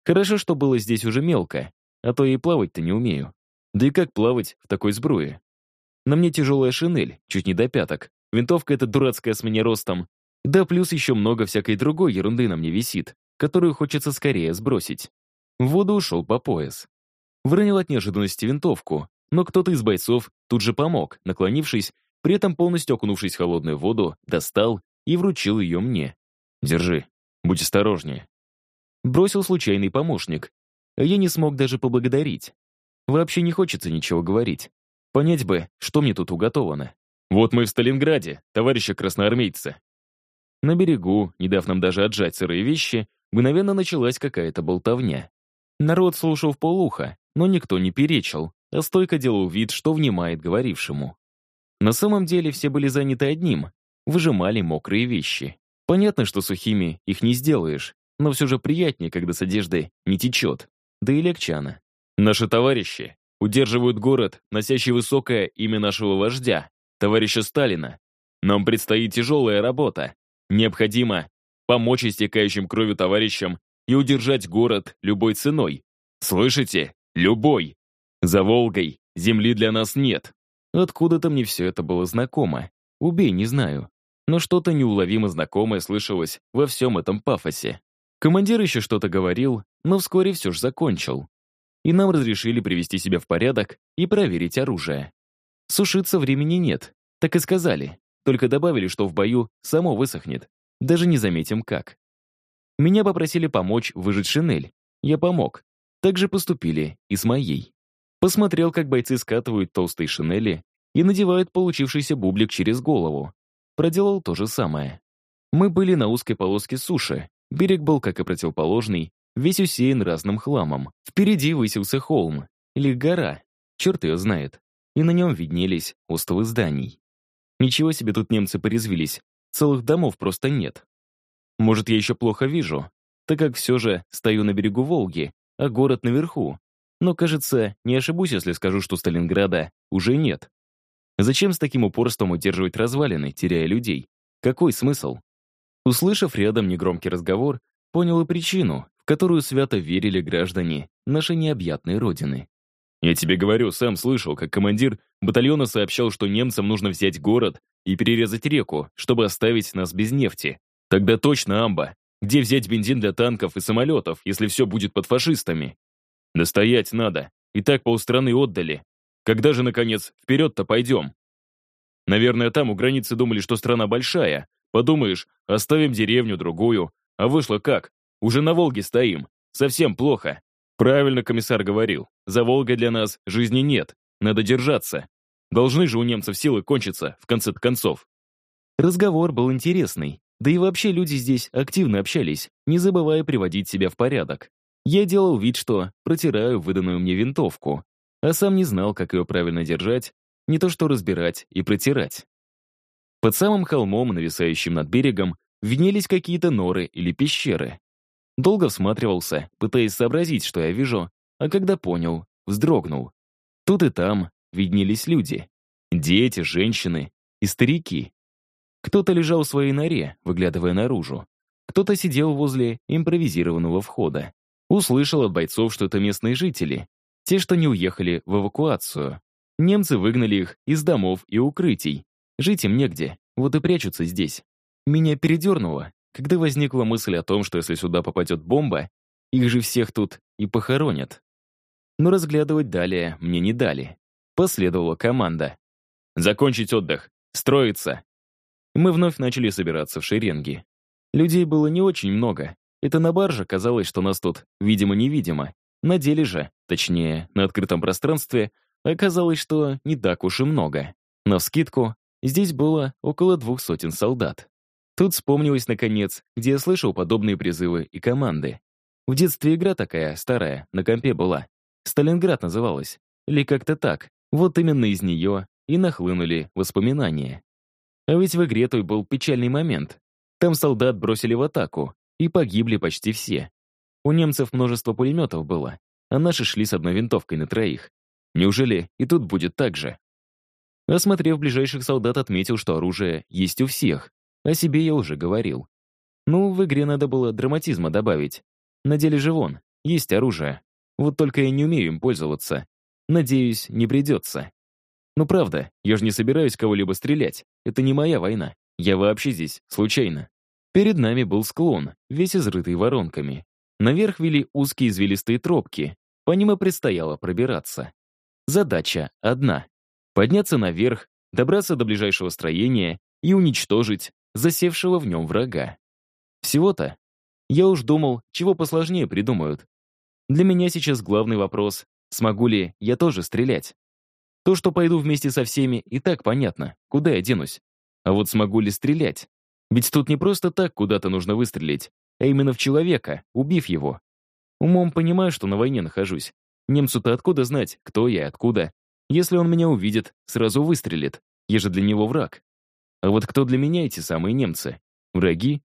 Хорошо, что было здесь уже мелко, а то и плавать-то не умею. Да и как плавать в такой сбруе? На мне тяжелая шинель, чуть не до пяток. Винтовка эта дурацкая с меня ростом. Да плюс еще много всякой другой ерунды на мне висит, которую хочется скорее сбросить. В воду ушел по пояс. Выронил от неожиданности винтовку, но кто-то из бойцов тут же помог, наклонившись, при этом полностью окунувшись в холодную воду, достал и вручил ее мне. «Держи, будь осторожнее». Бросил случайный помощник, я не смог даже поблагодарить. Вообще не хочется ничего говорить. Понять бы, что мне тут уготовано. Вот мы в Сталинграде, товарищи красноармейцы. На берегу, не дав нам даже отжать сырые вещи, мгновенно началась какая-то болтовня. Народ слушал в полуха, но никто не перечил, а стойко делал вид, что внимает говорившему. На самом деле все были заняты одним — выжимали мокрые вещи. Понятно, что сухими их не сделаешь, но все же приятнее, когда с одежды не течет, да и легче Наши товарищи удерживают город, носящий высокое имя нашего вождя, товарища Сталина. Нам предстоит тяжелая работа. Необходимо помочь истекающим кровью товарищам и удержать город любой ценой. Слышите? Любой. За Волгой земли для нас нет. Откуда-то мне все это было знакомо. Убей, не знаю. Но что-то неуловимо знакомое слышалось во всем этом пафосе. Командир еще что-то говорил, но вскоре все же закончил. И нам разрешили привести себя в порядок и проверить оружие. Сушиться времени нет, так и сказали. Только добавили, что в бою само высохнет. Даже не заметим как. Меня попросили помочь выжать шинель. Я помог. Так же поступили и с моей. Посмотрел, как бойцы скатывают толстые шинели и надевают получившийся бублик через голову. Проделал то же самое. Мы были на узкой полоске суши. Берег был, как и противоположный, весь усеян разным хламом. Впереди высился холм, или гора, черт ее знает, и на нем виднелись остовы зданий. Ничего себе тут немцы порезвились, целых домов просто нет. Может, я еще плохо вижу, так как все же стою на берегу Волги, а город наверху, но, кажется, не ошибусь, если скажу, что Сталинграда уже нет. Зачем с таким упорством удерживать развалины, теряя людей? Какой смысл? Услышав рядом негромкий разговор, понял и причину, которую свято верили граждане нашей необъятной родины. Я тебе говорю, сам слышал, как командир батальона сообщал, что немцам нужно взять город и перерезать реку, чтобы оставить нас без нефти. Тогда точно амба. Где взять бензин для танков и самолетов, если все будет под фашистами? Достоять надо. И так полстраны отдали. Когда же, наконец, вперед-то пойдем? Наверное, там у границы думали, что страна большая. Подумаешь, оставим деревню, другую. А вышло как? Уже на Волге стоим. Совсем плохо. Правильно комиссар говорил. За Волгой для нас жизни нет. Надо держаться. Должны же у немцев силы кончиться, в конце концов. Разговор был интересный. Да и вообще люди здесь активно общались, не забывая приводить себя в порядок. Я делал вид, что протираю выданную мне винтовку, а сам не знал, как ее правильно держать, не то что разбирать и протирать. Под самым холмом, нависающим над берегом, виднелись какие-то норы или пещеры. Долго всматривался, пытаясь сообразить, что я вижу, а когда понял, вздрогнул. Тут и там виднелись люди. Дети, женщины и старики. Кто-то лежал в своей норе, выглядывая наружу. Кто-то сидел возле импровизированного входа. Услышал от бойцов, что это местные жители, те, что не уехали в эвакуацию. Немцы выгнали их из домов и укрытий. Жить им негде, вот и прячутся здесь. Меня передернуло, когда возникла мысль о том, что если сюда попадет бомба, их же всех тут и похоронят. Но разглядывать далее мне не дали. Последовала команда. «Закончить отдых! Строиться!» Мы вновь начали собираться в шеренги. Людей было не очень много, это на барже казалось, что нас тут видимо-невидимо. На деле же, точнее, на открытом пространстве, оказалось, что не так уж и много. На вскидку, здесь было около двух сотен солдат. Тут вспомнилось, наконец, где я слышал подобные призывы и команды. В детстве игра такая, старая, на компе была. «Сталинград» называлась. Или как-то так. Вот именно из нее и нахлынули воспоминания. А ведь в игре той был печальный момент. Там солдат бросили в атаку, и погибли почти все. У немцев множество пулеметов было, а наши шли с одной винтовкой на троих. Неужели и тут будет так же? Осмотрев ближайших солдат, отметил, что оружие есть у всех. О себе я уже говорил. Ну, в игре надо было драматизма добавить. На деле же вон, есть оружие. Вот только я не умею им пользоваться. Надеюсь, не придется. Ну правда, я же не собираюсь кого-либо стрелять. Это не моя война. Я вообще здесь случайно. Перед нами был склон, весь изрытый воронками. Наверх вели узкие извилистые тропки. По ним и предстояло пробираться. Задача одна — подняться наверх, добраться до ближайшего строения и уничтожить засевшего в нем врага. Всего-то. Я уж думал, чего посложнее придумают. Для меня сейчас главный вопрос — смогу ли я тоже стрелять? То, что пойду вместе со всеми, и так понятно, куда я денусь. А вот смогу ли стрелять? Ведь тут не просто так куда-то нужно выстрелить, а именно в человека, убив его. Умом понимаю, что на войне нахожусь. Немцу-то откуда знать, кто я и откуда? Если он меня увидит, сразу выстрелит. Я же для него враг. А вот кто для меня эти самые немцы? Враги?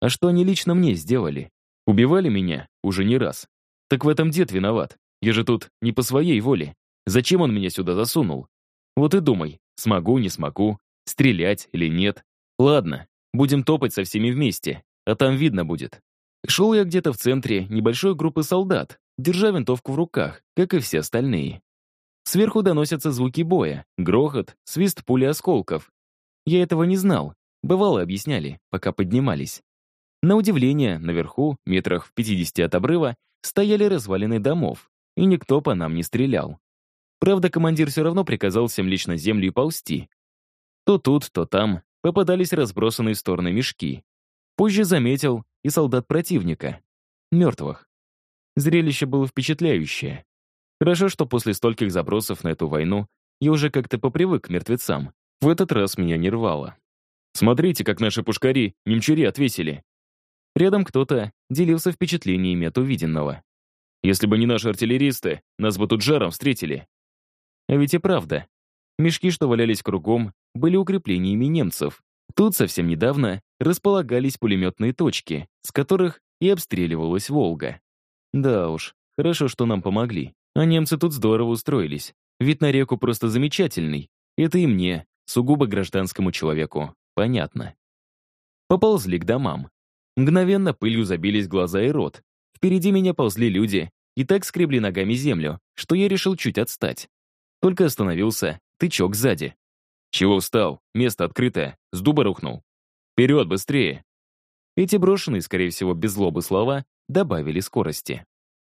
А что они лично мне сделали? Убивали меня уже не раз. Так в этом дед виноват. Я же тут не по своей воле. Зачем он меня сюда засунул? Вот и думай, смогу, не смогу, стрелять или нет. Ладно, Будем топать со всеми вместе, а там видно будет. Шел я где-то в центре небольшой группы солдат, держа винтовку в руках, как и все остальные. Сверху доносятся звуки боя, грохот, свист пули осколков. Я этого не знал, бывало объясняли, пока поднимались. На удивление, наверху, метрах в 50 от обрыва, стояли развалины домов, и никто по нам не стрелял. Правда, командир все равно приказал всем лично землю ползти. То тут, то там попадались разбросанные в стороны мешки. Позже заметил и солдат противника. Мертвых. Зрелище было впечатляющее. Хорошо, что после стольких забросов на эту войну я уже как-то попривык к мертвецам. В этот раз меня не рвало. Смотрите, как наши пушкари немчури отвесили. Рядом кто-то делился впечатлениями от увиденного. Если бы не наши артиллеристы, нас бы тут жаром встретили. А ведь и правда. Мешки, что валялись кругом, были укреплениями немцев. Тут совсем недавно располагались пулеметные точки, с которых и обстреливалась «Волга». Да уж, хорошо, что нам помогли. А немцы тут здорово устроились. Вид на реку просто замечательный. Это и мне, сугубо гражданскому человеку, понятно. Поползли к домам. Мгновенно пылью забились глаза и рот. Впереди меня ползли люди и так скребли ногами землю, что я решил чуть отстать. Только остановился, тычок сзади. «Чего встал? Место открытое. С дуба рухнул. Вперед, быстрее!» Эти брошенные, скорее всего, без злобы слова добавили скорости.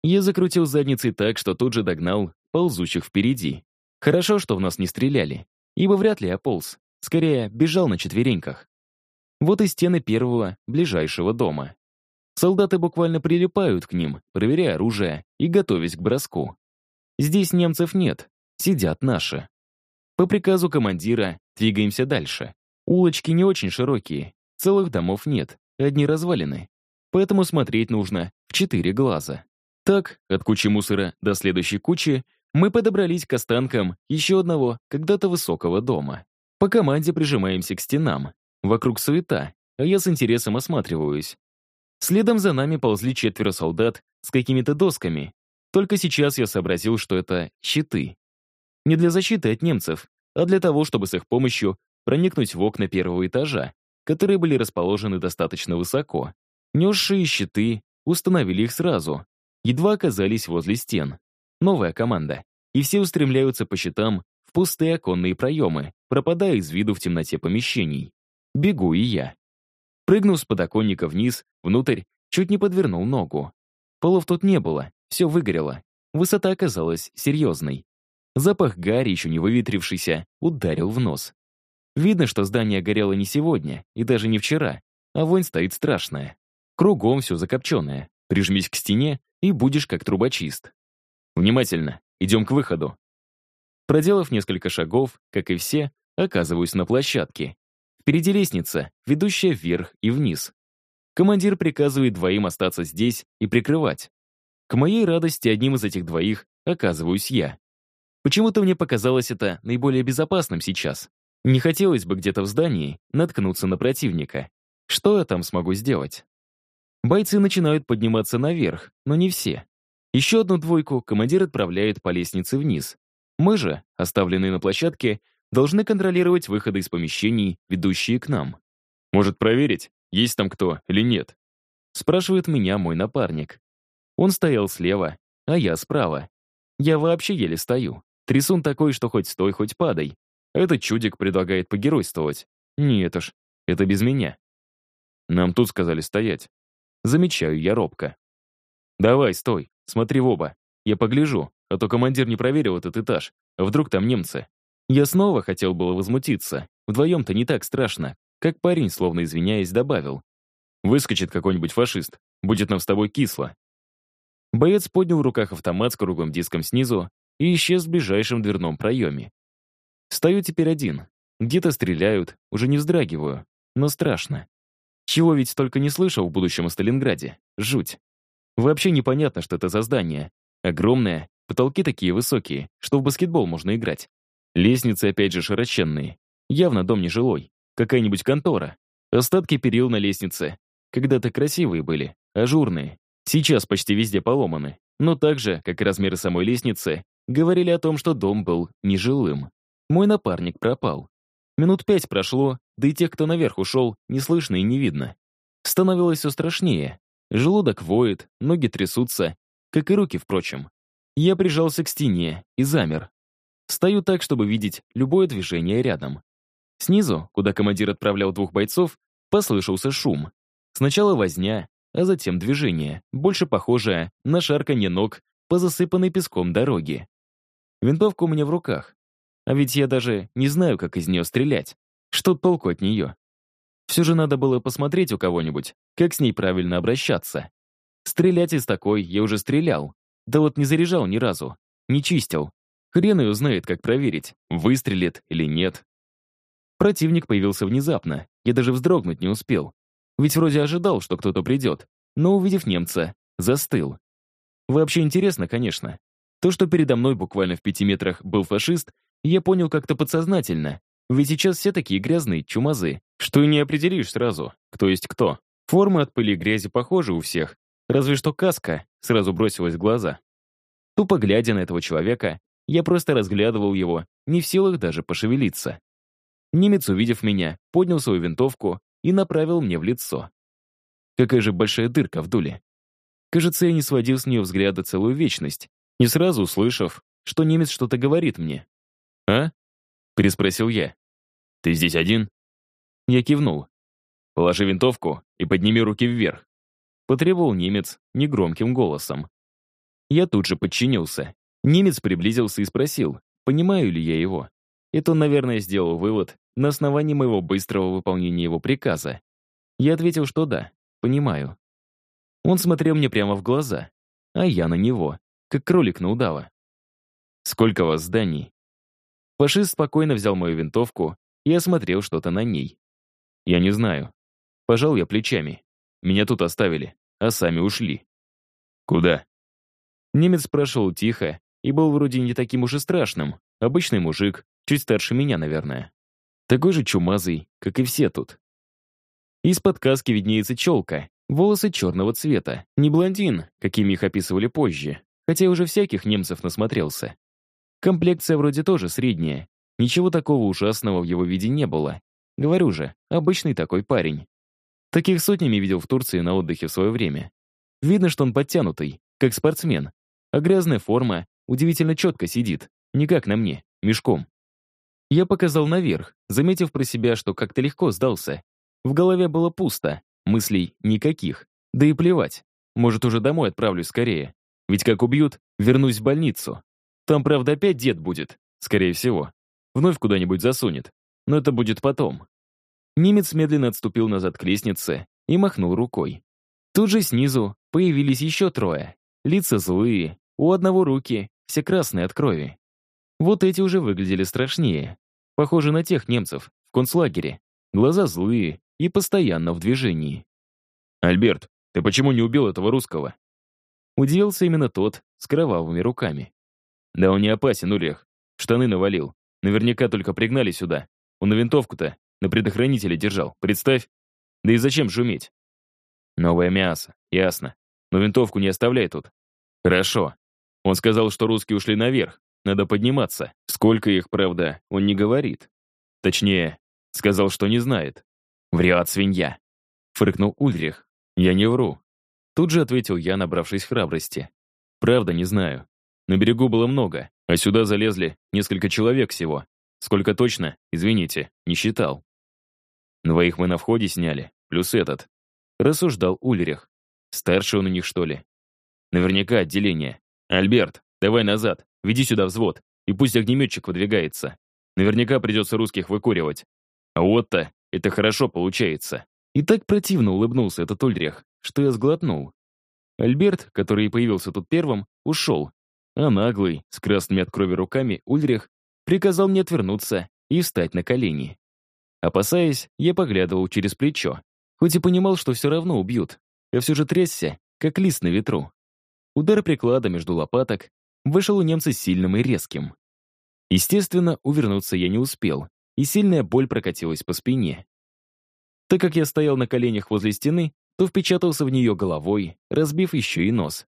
Я закрутил задницей так, что тут же догнал ползущих впереди. Хорошо, что в нас не стреляли, ибо вряд ли я полз. Скорее, бежал на четвереньках. Вот и стены первого, ближайшего дома. Солдаты буквально прилипают к ним, проверяя оружие и готовясь к броску. Здесь немцев нет, сидят наши. По приказу командира двигаемся дальше. Улочки не очень широкие, целых домов нет, одни развалины. Поэтому смотреть нужно в четыре глаза. Так, от кучи мусора до следующей кучи, мы подобрались к останкам еще одного когда-то высокого дома. По команде прижимаемся к стенам. Вокруг суета, а я с интересом осматриваюсь. Следом за нами ползли четверо солдат с какими-то досками. Только сейчас я сообразил, что это щиты. Не для защиты от немцев, а для того, чтобы с их помощью проникнуть в окна первого этажа, которые были расположены достаточно высоко. Несшие щиты установили их сразу. Едва оказались возле стен. Новая команда. И все устремляются по щитам в пустые оконные проемы, пропадая из виду в темноте помещений. Бегу и я. Прыгнув с подоконника вниз, внутрь, чуть не подвернул ногу. Полов тут не было, все выгорело. Высота оказалась серьезной. Запах гари, еще не выветрившийся, ударил в нос. Видно, что здание горело не сегодня и даже не вчера, а вонь стоит страшная. Кругом все закопченное. Прижмись к стене и будешь как трубочист. Внимательно, идем к выходу. Проделав несколько шагов, как и все, оказываюсь на площадке. Впереди лестница, ведущая вверх и вниз. Командир приказывает двоим остаться здесь и прикрывать. К моей радости, одним из этих двоих оказываюсь я. Почему-то мне показалось это наиболее безопасным сейчас. Не хотелось бы где-то в здании наткнуться на противника. Что я там смогу сделать? Бойцы начинают подниматься наверх, но не все. Еще одну двойку командир отправляет по лестнице вниз. Мы же, оставленные на площадке, должны контролировать выходы из помещений, ведущие к нам. Может проверить, есть там кто или нет? Спрашивает меня мой напарник. Он стоял слева, а я справа. Я вообще еле стою. Трясун такой, что хоть стой, хоть падай. Этот чудик предлагает погеройствовать. Нет уж, это без меня. Нам тут сказали стоять. Замечаю я робко. Давай, стой, смотри в оба. Я погляжу, а то командир не проверил этот этаж. А вдруг там немцы? Я снова хотел было возмутиться. Вдвоем-то не так страшно. Как парень, словно извиняясь, добавил. Выскочит какой-нибудь фашист. Будет нам с тобой кисло. Боец поднял в руках автомат с круглым диском снизу и исчез в ближайшем дверном проеме. Стою теперь один. Где-то стреляют, уже не вздрагиваю. Но страшно. Чего ведь только не слышал в будущем о Сталинграде. Жуть. Вообще непонятно, что это за здание. Огромное, потолки такие высокие, что в баскетбол можно играть. Лестницы опять же широченные. Явно дом нежилой. Какая-нибудь контора. Остатки перил на лестнице. Когда-то красивые были, ажурные. Сейчас почти везде поломаны. Но так же, как и размеры самой лестницы, говорили о том, что дом был нежилым. Мой напарник пропал. Минут пять прошло, да и тех, кто наверх ушел, не слышно и не видно. Становилось все страшнее. Желудок воет, ноги трясутся, как и руки, впрочем. Я прижался к стене и замер. Стою так, чтобы видеть любое движение рядом. Снизу, куда командир отправлял двух бойцов, послышался шум. Сначала возня, а затем движение, больше похожее на шарканье ног по засыпанной песком дороге. Винтовка у меня в руках. А ведь я даже не знаю, как из нее стрелять. Что толку от нее? Все же надо было посмотреть у кого-нибудь, как с ней правильно обращаться. Стрелять из такой я уже стрелял. Да вот не заряжал ни разу. Не чистил. Хрен ее знает, как проверить, выстрелит или нет. Противник появился внезапно. Я даже вздрогнуть не успел. Ведь вроде ожидал, что кто-то придет. Но, увидев немца, застыл. Вообще интересно, конечно. То, что передо мной буквально в пяти метрах был фашист, я понял как-то подсознательно. Ведь сейчас все такие грязные, чумазы, что и не определишь сразу, кто есть кто. Формы от пыли и грязи похожи у всех, разве что каска сразу бросилась в глаза. Тупо глядя на этого человека, я просто разглядывал его, не в силах даже пошевелиться. Немец, увидев меня, поднял свою винтовку и направил мне в лицо. Какая же большая дырка в дуле. Кажется, я не сводил с нее взгляда целую вечность, не сразу услышав, что немец что-то говорит мне. «А?» — переспросил я. «Ты здесь один?» Я кивнул. «Положи винтовку и подними руки вверх», — потребовал немец негромким голосом. Я тут же подчинился. Немец приблизился и спросил, понимаю ли я его. Это он, наверное, сделал вывод на основании моего быстрого выполнения его приказа. Я ответил, что да, понимаю. Он смотрел мне прямо в глаза, а я на него, как кролик на удава. «Сколько вас зданий?» Фашист спокойно взял мою винтовку и осмотрел что-то на ней. «Я не знаю. Пожал я плечами. Меня тут оставили, а сами ушли». «Куда?» Немец спрашивал тихо и был вроде не таким уж и страшным. Обычный мужик, чуть старше меня, наверное. Такой же чумазый, как и все тут. Из-под каски виднеется челка, волосы черного цвета. Не блондин, какими их описывали позже, хотя уже всяких немцев насмотрелся. Комплекция вроде тоже средняя. Ничего такого ужасного в его виде не было. Говорю же, обычный такой парень. Таких сотнями видел в Турции на отдыхе в свое время. Видно, что он подтянутый, как спортсмен. А грязная форма удивительно четко сидит, не как на мне, мешком. Я показал наверх, заметив про себя, что как-то легко сдался. В голове было пусто, мыслей никаких. Да и плевать. Может, уже домой отправлюсь скорее. Ведь как убьют, вернусь в больницу. Там, правда, опять дед будет, скорее всего. Вновь куда-нибудь засунет. Но это будет потом. Немец медленно отступил назад к лестнице и махнул рукой. Тут же снизу появились еще трое. Лица злые, у одного руки, все красные от крови. Вот эти уже выглядели страшнее. Похожи на тех немцев в концлагере. Глаза злые и постоянно в движении. «Альберт, ты почему не убил этого русского?» Удивился именно тот с кровавыми руками. «Да он не опасен, Улех. Штаны навалил. Наверняка только пригнали сюда. Он на винтовку-то на предохранителе держал, представь. Да и зачем шуметь? Новое мясо, ясно. Но винтовку не оставляй тут. Хорошо. Он сказал, что русские ушли наверх. Надо подниматься. Сколько их, правда, он не говорит. Точнее, сказал, что не знает. Врет свинья. Фыркнул Ульрих. Я не вру. Тут же ответил я, набравшись храбрости. Правда, не знаю. На берегу было много, а сюда залезли несколько человек всего. Сколько точно, извините, не считал. Двоих мы на входе сняли, плюс этот. Рассуждал Ульрих. Старший он у них, что ли? Наверняка отделение. Альберт, давай назад, веди сюда взвод, и пусть огнеметчик выдвигается. Наверняка придется русских выкуривать. А вот-то это хорошо получается. И так противно улыбнулся этот Ульрих, что я сглотнул. Альберт, который появился тут первым, ушел, а наглый, с красными от крови руками, Ульрих приказал мне отвернуться и встать на колени. Опасаясь, я поглядывал через плечо, хоть и понимал, что все равно убьют. Я все же трясся, как лист на ветру. Удар приклада между лопаток вышел у немца сильным и резким. Естественно, увернуться я не успел, и сильная боль прокатилась по спине. Так как я стоял на коленях возле стены, то впечатался в нее головой, разбив еще и нос.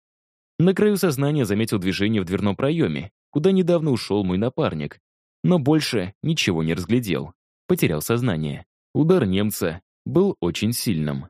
На краю сознания заметил движение в дверном проеме, куда недавно ушел мой напарник, но больше ничего не разглядел. Потерял сознание. Удар немца был очень сильным.